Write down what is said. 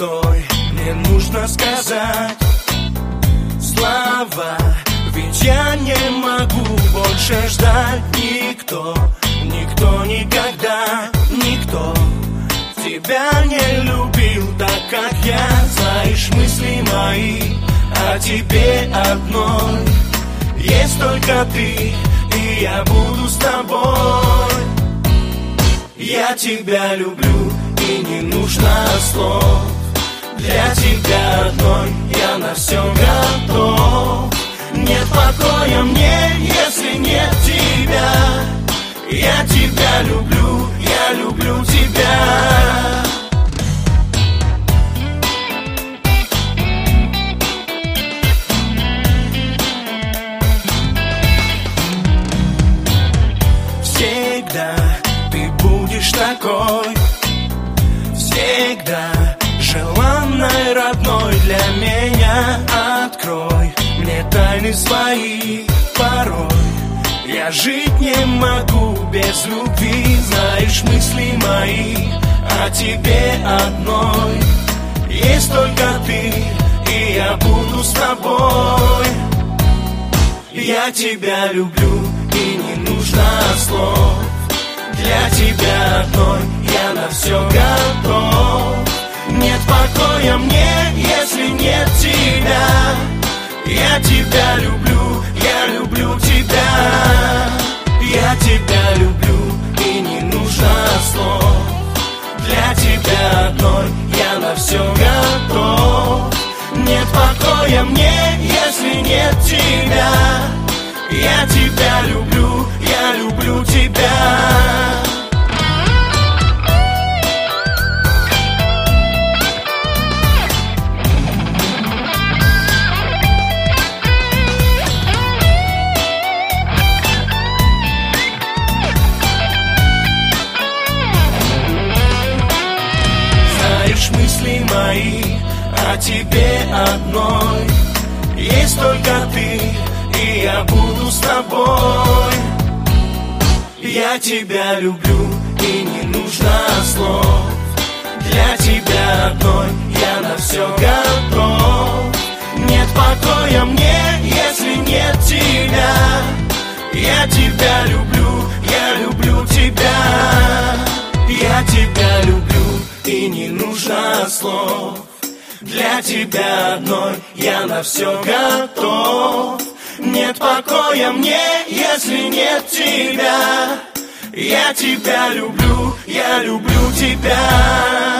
нужно сказать слова Ведь я не могу больше ждать. Никто, никто никогда, никто Тебя не любил так, как я. Знаешь мысли мои о тебе одной. Есть только ты, и я буду с тобой. Я тебя люблю, и не нужно слов Для тебя одной я на все готов. Нет покоя мне, если нет тебя. Я тебя люблю, я люблю тебя. Всегда ты будешь такой. Всегда желанной, родной для меня. Открой мне тайны свои порой. Я жить не могу без любви. Знаешь мысли мои о тебе одной. Есть только ты, и я буду с тобой. Я тебя люблю, и не нужно слов. Для тебя одной я на все одной я на все готов. Нет покоя мне, если нет мысли мои о тебе одной. Есть только ты, и я буду с тобой. Я тебя люблю, и не нужно слов. Для тебя одной я на все готов. Нет покоя мне, если нет тебя. Я тебя люблю, я люблю и не нужно слов. Для тебя одной я на все готов. Нет покоя мне, если нет тебя. Я тебя люблю, я люблю тебя